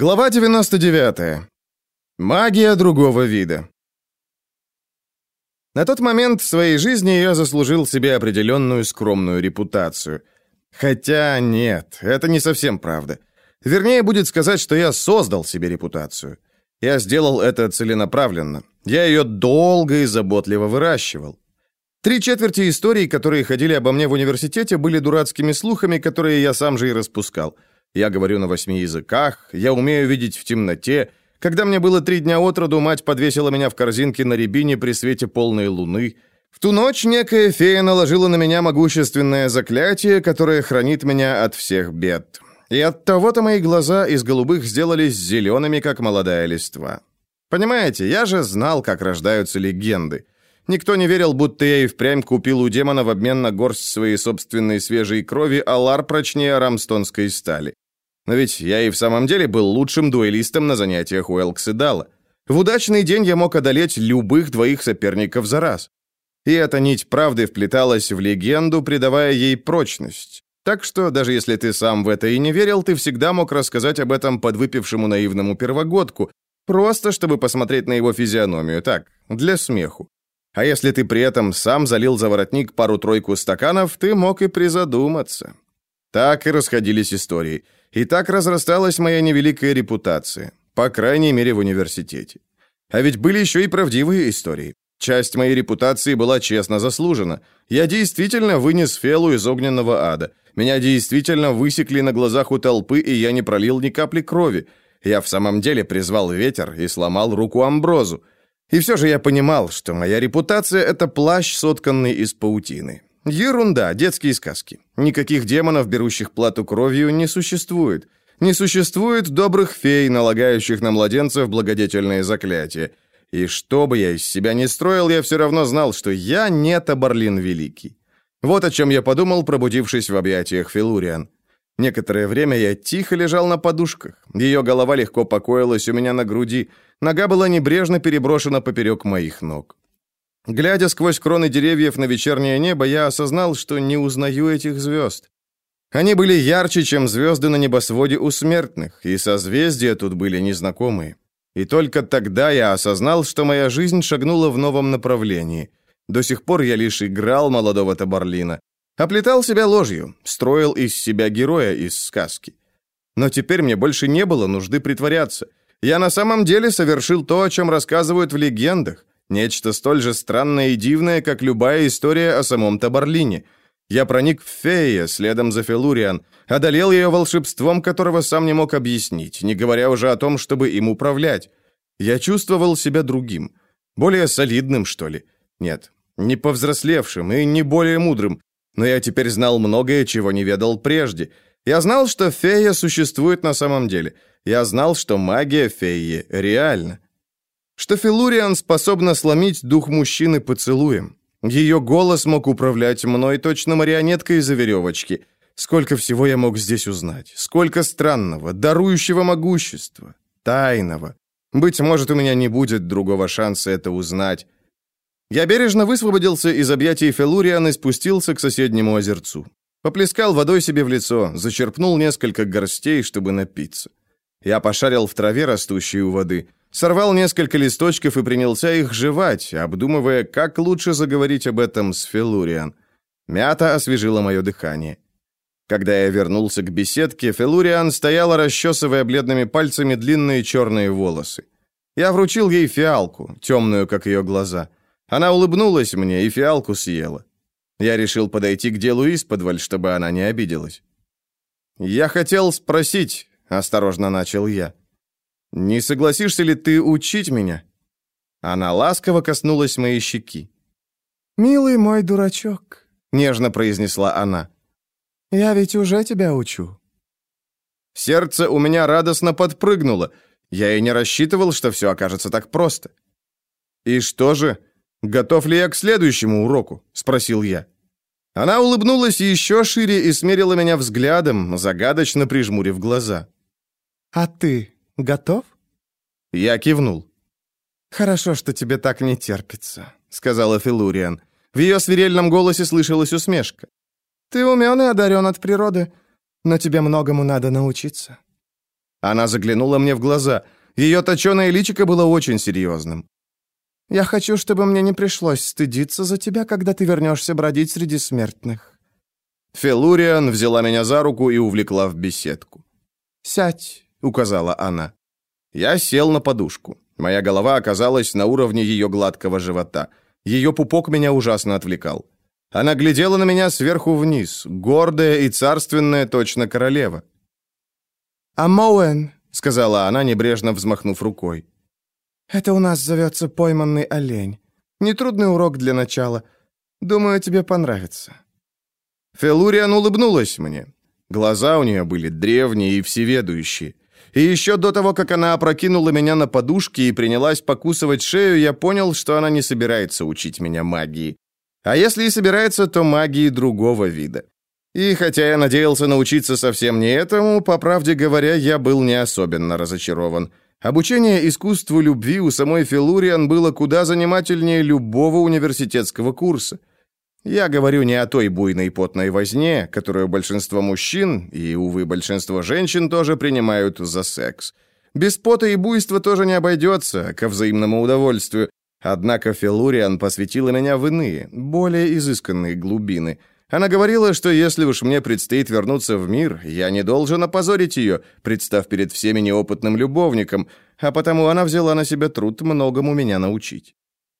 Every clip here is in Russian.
Глава 99. Магия другого вида. На тот момент в своей жизни я заслужил себе определенную скромную репутацию. Хотя нет, это не совсем правда. Вернее, будет сказать, что я создал себе репутацию. Я сделал это целенаправленно. Я ее долго и заботливо выращивал. Три четверти историй, которые ходили обо мне в университете, были дурацкими слухами, которые я сам же и распускал – я говорю на восьми языках, я умею видеть в темноте. Когда мне было три дня от роду, мать подвесила меня в корзинке на рябине при свете полной луны. В ту ночь некая фея наложила на меня могущественное заклятие, которое хранит меня от всех бед. И от того-то мои глаза из голубых сделались зелеными, как молодая листва. Понимаете, я же знал, как рождаются легенды. Никто не верил, будто я и впрямь купил у демона в обмен на горсть своей собственной свежей крови алар прочнее рамстонской стали. Но ведь я и в самом деле был лучшим дуэлистом на занятиях у Элкседала. В удачный день я мог одолеть любых двоих соперников за раз. И эта нить правды вплеталась в легенду, придавая ей прочность. Так что, даже если ты сам в это и не верил, ты всегда мог рассказать об этом подвыпившему наивному первогодку, просто чтобы посмотреть на его физиономию, так, для смеху. А если ты при этом сам залил за воротник пару-тройку стаканов, ты мог и призадуматься. Так и расходились истории. И так разрасталась моя невеликая репутация, по крайней мере в университете. А ведь были еще и правдивые истории. Часть моей репутации была честно заслужена. Я действительно вынес Фелу из огненного ада. Меня действительно высекли на глазах у толпы, и я не пролил ни капли крови. Я в самом деле призвал ветер и сломал руку Амброзу. И все же я понимал, что моя репутация — это плащ, сотканный из паутины. Ерунда, детские сказки. Никаких демонов, берущих плату кровью, не существует. Не существует добрых фей, налагающих на младенцев благодетельные заклятия. И что бы я из себя не строил, я все равно знал, что я не Табарлин Великий. Вот о чем я подумал, пробудившись в объятиях Филуриан. Некоторое время я тихо лежал на подушках. Ее голова легко покоилась у меня на груди. Нога была небрежно переброшена поперек моих ног. Глядя сквозь кроны деревьев на вечернее небо, я осознал, что не узнаю этих звезд. Они были ярче, чем звезды на небосводе у смертных, и созвездия тут были незнакомые. И только тогда я осознал, что моя жизнь шагнула в новом направлении. До сих пор я лишь играл молодого Табарлина, Оплетал себя ложью, строил из себя героя из сказки. Но теперь мне больше не было нужды притворяться. Я на самом деле совершил то, о чем рассказывают в легендах. Нечто столь же странное и дивное, как любая история о самом Табарлине. Я проник в Фея следом за Фелуриан, одолел ее волшебством, которого сам не мог объяснить, не говоря уже о том, чтобы им управлять. Я чувствовал себя другим, более солидным, что ли. Нет, не повзрослевшим и не более мудрым, но я теперь знал многое, чего не ведал прежде. Я знал, что фея существует на самом деле. Я знал, что магия феи реальна. Что Филуриан способна сломить дух мужчины поцелуем. Ее голос мог управлять мной точно марионеткой за веревочки. Сколько всего я мог здесь узнать. Сколько странного, дарующего могущества, тайного. Быть может, у меня не будет другого шанса это узнать. Я бережно высвободился из объятий Фелуриан и спустился к соседнему озерцу. Поплескал водой себе в лицо, зачерпнул несколько горстей, чтобы напиться. Я пошарил в траве, растущей у воды, сорвал несколько листочков и принялся их жевать, обдумывая, как лучше заговорить об этом с Фелуриан. Мята освежила мое дыхание. Когда я вернулся к беседке, Фелуриан стояла, расчесывая бледными пальцами длинные черные волосы. Я вручил ей фиалку, темную, как ее глаза. Она улыбнулась мне и фиалку съела. Я решил подойти к делу исподволь, чтобы она не обиделась. «Я хотел спросить», — осторожно начал я, «не согласишься ли ты учить меня?» Она ласково коснулась моей щеки. «Милый мой дурачок», — нежно произнесла она, «я ведь уже тебя учу». Сердце у меня радостно подпрыгнуло. Я и не рассчитывал, что все окажется так просто. «И что же?» «Готов ли я к следующему уроку?» — спросил я. Она улыбнулась еще шире и смерила меня взглядом, загадочно прижмурив глаза. «А ты готов?» Я кивнул. «Хорошо, что тебе так не терпится», — сказала Филуриан. В ее свирельном голосе слышалась усмешка. «Ты умен и одарен от природы, но тебе многому надо научиться». Она заглянула мне в глаза. Ее точеное личико было очень серьезным. «Я хочу, чтобы мне не пришлось стыдиться за тебя, когда ты вернешься бродить среди смертных». Фелуриан взяла меня за руку и увлекла в беседку. «Сядь», — указала она. Я сел на подушку. Моя голова оказалась на уровне ее гладкого живота. Ее пупок меня ужасно отвлекал. Она глядела на меня сверху вниз, гордая и царственная, точно королева. «Амоуэн», — сказала она, небрежно взмахнув рукой. «Это у нас зовется пойманный олень. Нетрудный урок для начала. Думаю, тебе понравится». Фелуриан улыбнулась мне. Глаза у нее были древние и всеведущие. И еще до того, как она опрокинула меня на подушки и принялась покусывать шею, я понял, что она не собирается учить меня магии. А если и собирается, то магии другого вида. И хотя я надеялся научиться совсем не этому, по правде говоря, я был не особенно разочарован. Обучение искусству любви у самой Филуриан было куда занимательнее любого университетского курса. Я говорю не о той буйной потной возне, которую большинство мужчин, и, увы, большинство женщин тоже принимают за секс. Без пота и буйства тоже не обойдется, ко взаимному удовольствию. Однако Филуриан посвятила меня в иные, более изысканные глубины. Она говорила, что если уж мне предстоит вернуться в мир, я не должен опозорить ее, представ перед всеми неопытным любовником, а потому она взяла на себя труд многому меня научить.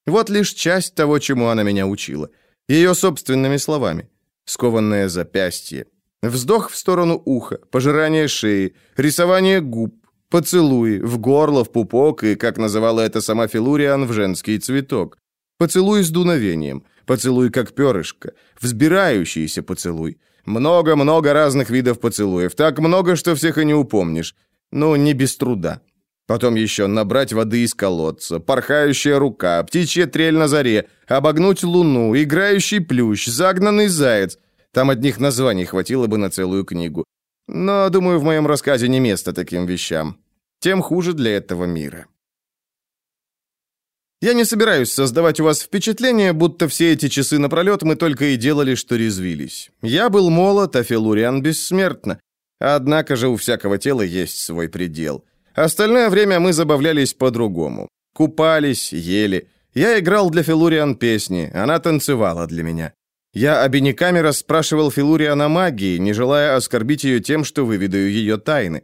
Вот лишь часть того, чему она меня учила — ее собственными словами. Скованное запястье. Вздох в сторону уха, пожирание шеи, рисование губ, поцелуй в горло, в пупок и, как называла это сама Филуриан, в женский цветок. Поцелуй с дуновением, поцелуй как перышко, взбирающийся поцелуй. Много-много разных видов поцелуев, так много, что всех и не упомнишь. Но не без труда. Потом еще набрать воды из колодца, порхающая рука, птичья трель на заре, обогнуть луну, играющий плющ, загнанный заяц. Там одних названий хватило бы на целую книгу. Но, думаю, в моем рассказе не место таким вещам. Тем хуже для этого мира. Я не собираюсь создавать у вас впечатление, будто все эти часы напролет мы только и делали, что резвились. Я был молод, а Филуриан бессмертна. Однако же у всякого тела есть свой предел. Остальное время мы забавлялись по-другому. Купались, ели. Я играл для Филуриан песни, она танцевала для меня. Я обиняками расспрашивал Филуриан о магии, не желая оскорбить ее тем, что выведаю ее тайны.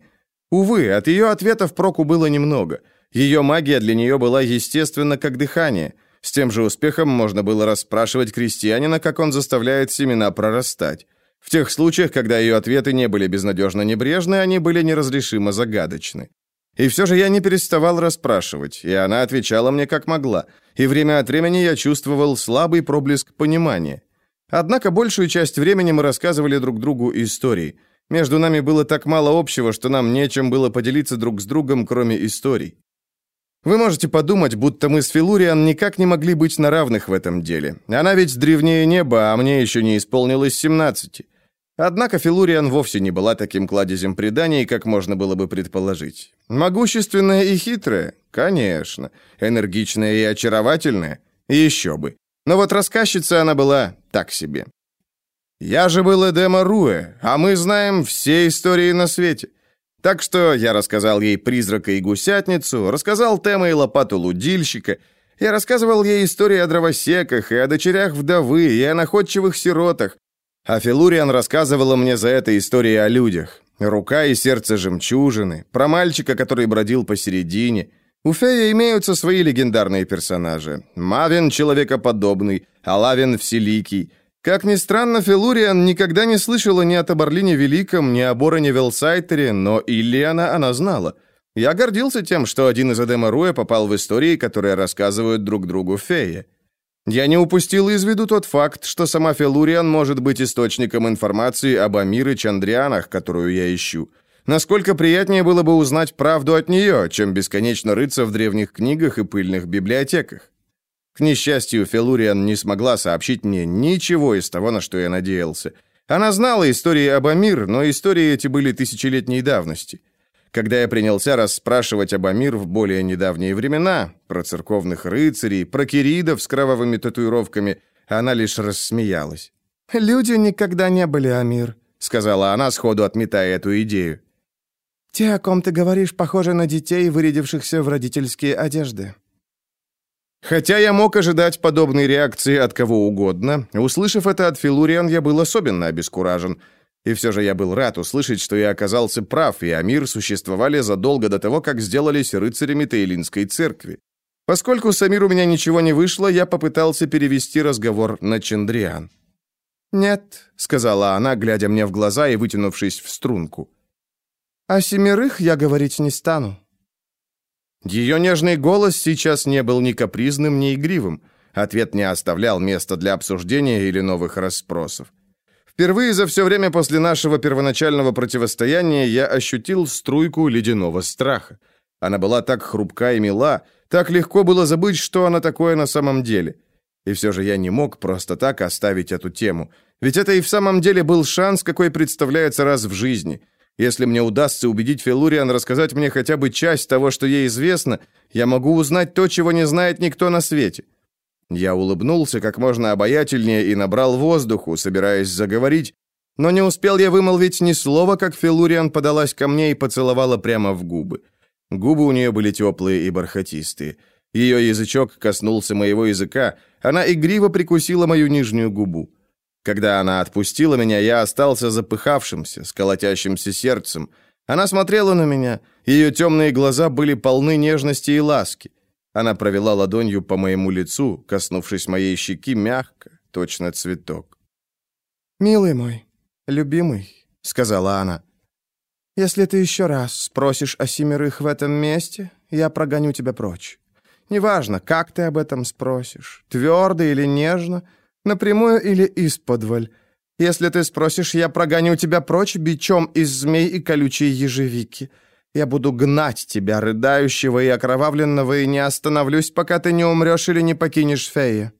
Увы, от ее ответов проку было немного. Ее магия для нее была естественна, как дыхание. С тем же успехом можно было расспрашивать крестьянина, как он заставляет семена прорастать. В тех случаях, когда ее ответы не были безнадежно небрежны, они были неразрешимо загадочны. И все же я не переставал расспрашивать, и она отвечала мне как могла, и время от времени я чувствовал слабый проблеск понимания. Однако большую часть времени мы рассказывали друг другу истории. Между нами было так мало общего, что нам нечем было поделиться друг с другом, кроме историй. Вы можете подумать, будто мы с Филуриан никак не могли быть на равных в этом деле. Она ведь древнее неба, а мне еще не исполнилось семнадцати. Однако Филуриан вовсе не была таким кладезем преданий, как можно было бы предположить. Могущественная и хитрая? Конечно. Энергичная и очаровательная? Еще бы. Но вот рассказчица она была так себе. Я же был Эдема Руэ, а мы знаем все истории на свете. Так что я рассказал ей призрака и гусятницу, рассказал Тема и лопату лудильщика, я рассказывал ей истории о дровосеках и о дочерях вдовы, и о находчивых сиротах, а Филуриан рассказывала мне за это истории о людях. Рука и сердце жемчужины, про мальчика, который бродил посередине. У Фея имеются свои легендарные персонажи. Мавин — человекоподобный, а Лавин — вселикий. Как ни странно, Филуриан никогда не слышала ни о Табарлине Великом, ни о Бороне Велсайтере, но Иллиана она знала. Я гордился тем, что один из Эдема Руя попал в истории, которые рассказывают друг другу Фея. Я не упустил из виду тот факт, что сама Фелуриан может быть источником информации об Амир и Чандрианах, которую я ищу. Насколько приятнее было бы узнать правду от нее, чем бесконечно рыться в древних книгах и пыльных библиотеках. К несчастью, Фелуриан не смогла сообщить мне ничего из того, на что я надеялся. Она знала истории об Амир, но истории эти были тысячелетней давности. Когда я принялся расспрашивать об Амир в более недавние времена, про церковных рыцарей, про киридов с кровавыми татуировками, она лишь рассмеялась. «Люди никогда не были Амир», — сказала она, сходу отметая эту идею. «Те, о ком ты говоришь, похожи на детей, вырядившихся в родительские одежды». Хотя я мог ожидать подобной реакции от кого угодно, услышав это от Филуриан, я был особенно обескуражен. И все же я был рад услышать, что я оказался прав, и Амир существовали задолго до того, как сделались рыцарями Тейлинской церкви. Поскольку с Амир у меня ничего не вышло, я попытался перевести разговор на Чендриан. «Нет», — сказала она, глядя мне в глаза и вытянувшись в струнку. «О семерых я говорить не стану. Ее нежный голос сейчас не был ни капризным, ни игривым. Ответ не оставлял места для обсуждения или новых расспросов. Впервые за все время после нашего первоначального противостояния я ощутил струйку ледяного страха. Она была так хрупка и мила, так легко было забыть, что она такое на самом деле. И все же я не мог просто так оставить эту тему. Ведь это и в самом деле был шанс, какой представляется раз в жизни – если мне удастся убедить Филуриан рассказать мне хотя бы часть того, что ей известно, я могу узнать то, чего не знает никто на свете. Я улыбнулся как можно обаятельнее и набрал воздуху, собираясь заговорить, но не успел я вымолвить ни слова, как Филуриан подалась ко мне и поцеловала прямо в губы. Губы у нее были теплые и бархатистые. Ее язычок коснулся моего языка, она игриво прикусила мою нижнюю губу. Когда она отпустила меня, я остался запыхавшимся, с колотящимся сердцем. Она смотрела на меня, ее темные глаза были полны нежности и ласки. Она провела ладонью по моему лицу, коснувшись моей щеки мягко, точно цветок. «Милый мой, любимый», — сказала она, — «если ты еще раз спросишь о семерых в этом месте, я прогоню тебя прочь. Неважно, как ты об этом спросишь, твердо или нежно — Напрямую или исподволь. Если ты спросишь, я прогоню тебя прочь бичом из змей и колючей ежевики. Я буду гнать тебя, рыдающего и окровавленного, и не остановлюсь, пока ты не умрешь или не покинешь феи».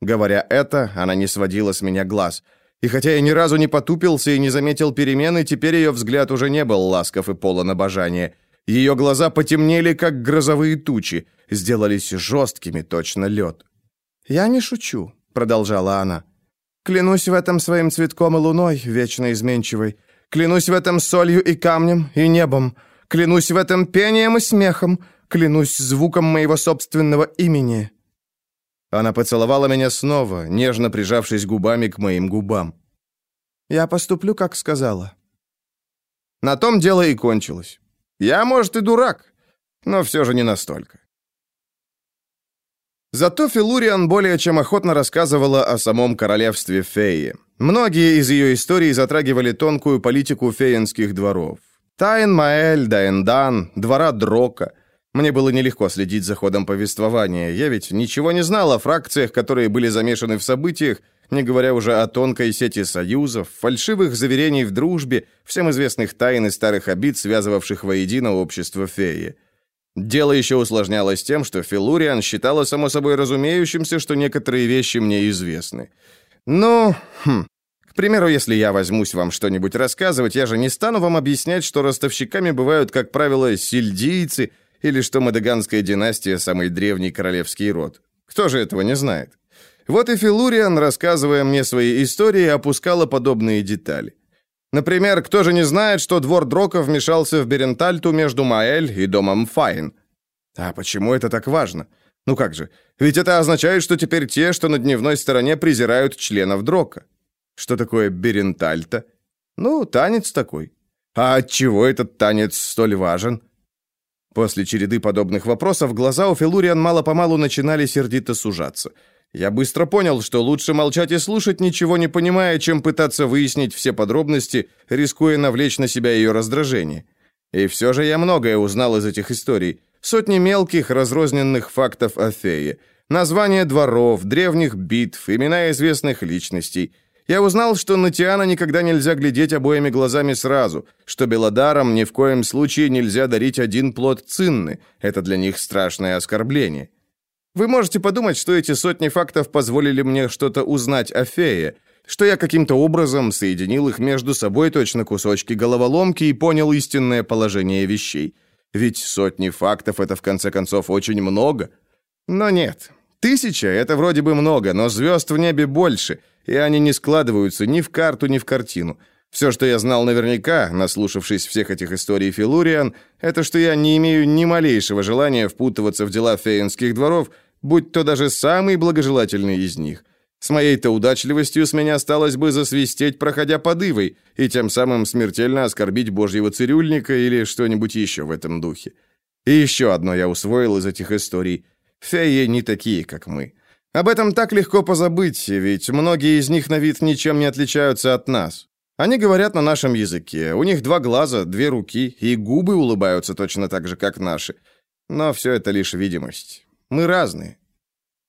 Говоря это, она не сводила с меня глаз. И хотя я ни разу не потупился и не заметил перемены, теперь ее взгляд уже не был ласков и полон обожания. Ее глаза потемнели, как грозовые тучи, сделались жесткими, точно лед. «Я не шучу», — продолжала она. «Клянусь в этом своим цветком и луной, вечно изменчивой. Клянусь в этом солью и камнем, и небом. Клянусь в этом пением и смехом. Клянусь звуком моего собственного имени». Она поцеловала меня снова, нежно прижавшись губами к моим губам. «Я поступлю, как сказала». На том дело и кончилось. Я, может, и дурак, но все же не настолько. Зато Филуриан более чем охотно рассказывала о самом королевстве Феи. Многие из ее историй затрагивали тонкую политику феянских дворов. Тайн Маэль, Даэндан, двора Дрока. Мне было нелегко следить за ходом повествования. Я ведь ничего не знал о фракциях, которые были замешаны в событиях, не говоря уже о тонкой сети союзов, фальшивых заверений в дружбе, всем известных тайн и старых обид, связывавших воедино общество феи. Дело еще усложнялось тем, что Филуриан считала само собой разумеющимся, что некоторые вещи мне известны. Ну, хм, к примеру, если я возьмусь вам что-нибудь рассказывать, я же не стану вам объяснять, что ростовщиками бывают, как правило, сельдийцы, или что Мадаганская династия – самый древний королевский род. Кто же этого не знает? Вот и Филуриан, рассказывая мне свои истории, опускала подобные детали. Например, кто же не знает, что двор Дрока вмешался в Берентальту между Маэль и домом Файн? А почему это так важно? Ну как же, ведь это означает, что теперь те, что на дневной стороне, презирают членов Дрока. Что такое Берентальта? Ну, танец такой. А от чего этот танец столь важен? После череды подобных вопросов глаза у Филуриан мало-помалу начинали сердито сужаться – я быстро понял, что лучше молчать и слушать, ничего не понимая, чем пытаться выяснить все подробности, рискуя навлечь на себя ее раздражение. И все же я многое узнал из этих историй. Сотни мелких, разрозненных фактов о фее. Названия дворов, древних битв, имена известных личностей. Я узнал, что на Тиана никогда нельзя глядеть обоими глазами сразу, что Белодарам ни в коем случае нельзя дарить один плод цинны. Это для них страшное оскорбление. Вы можете подумать, что эти сотни фактов позволили мне что-то узнать о фее, что я каким-то образом соединил их между собой точно кусочки головоломки и понял истинное положение вещей. Ведь сотни фактов — это, в конце концов, очень много. Но нет. Тысяча — это вроде бы много, но звезд в небе больше, и они не складываются ни в карту, ни в картину. Все, что я знал наверняка, наслушавшись всех этих историй Филуриан, это что я не имею ни малейшего желания впутываться в дела фейнских дворов, будь то даже самый благожелательный из них. С моей-то удачливостью с меня осталось бы засвистеть, проходя под Ивой, и тем самым смертельно оскорбить божьего цирюльника или что-нибудь еще в этом духе. И еще одно я усвоил из этих историй. Феи не такие, как мы. Об этом так легко позабыть, ведь многие из них на вид ничем не отличаются от нас. Они говорят на нашем языке. У них два глаза, две руки, и губы улыбаются точно так же, как наши. Но все это лишь видимость. Мы разные.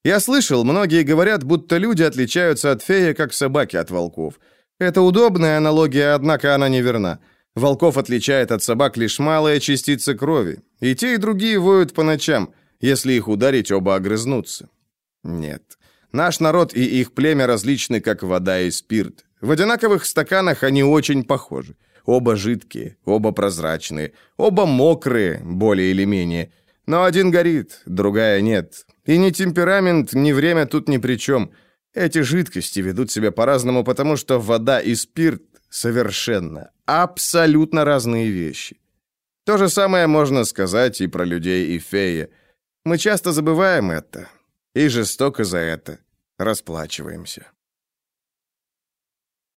Я слышал, многие говорят, будто люди отличаются от феи, как собаки от волков. Это удобная аналогия, однако она неверна. Волков отличает от собак лишь малая частица крови. И те, и другие воют по ночам. Если их ударить, оба огрызнутся. Нет. Наш народ и их племя различны, как вода и спирт. В одинаковых стаканах они очень похожи. Оба жидкие, оба прозрачные, оба мокрые, более или менее. Но один горит, другая нет. И ни темперамент, ни время тут ни при чем. Эти жидкости ведут себя по-разному, потому что вода и спирт совершенно, абсолютно разные вещи. То же самое можно сказать и про людей и феи. Мы часто забываем это и жестоко за это расплачиваемся.